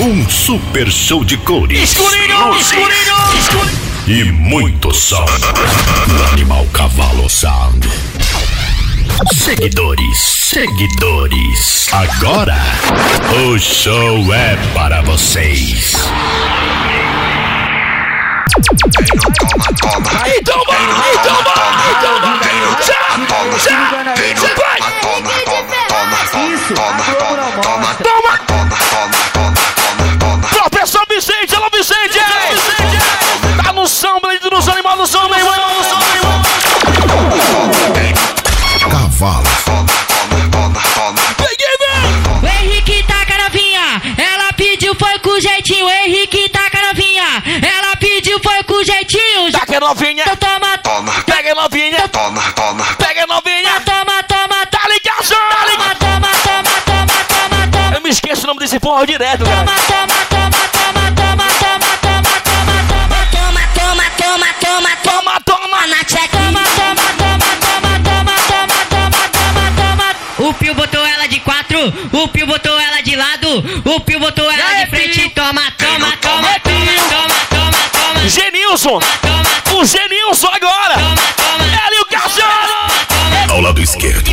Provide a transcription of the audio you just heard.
Um super show de cores. Escurinho, escurinho, escurinho. E muito som. No Animal Cavalo Sound. Seguidores, seguidores. Agora, o show é para vocês. Aí toma, aí toma, aí toma. Já, já, já vai. Isso, Toma, toma. Cavalo. O Henrique taca novinha, ela pediu foi com jeitinho. O Henrique taca novinha, ela pediu foi com jeitinho. Já Taca novinha. então toma, Pega novinha. Pega novinha. toma, toma, Tá ligado? toma, toma, toma, toma, toma, toma. Eu me esqueço o nome desse porra direto, cara. Toma, toma, toma, toma, O Pio botou ela de quatro, o Pio botou ela de lado, o Pio botou ela aí, de frente. Pio? Toma, toma, toma, É, Pio? toma, toma, toma, toma, Genilson. toma, O Genilson agora. toma, toma. Ele e o Cachorro. Ao lado esquerdo.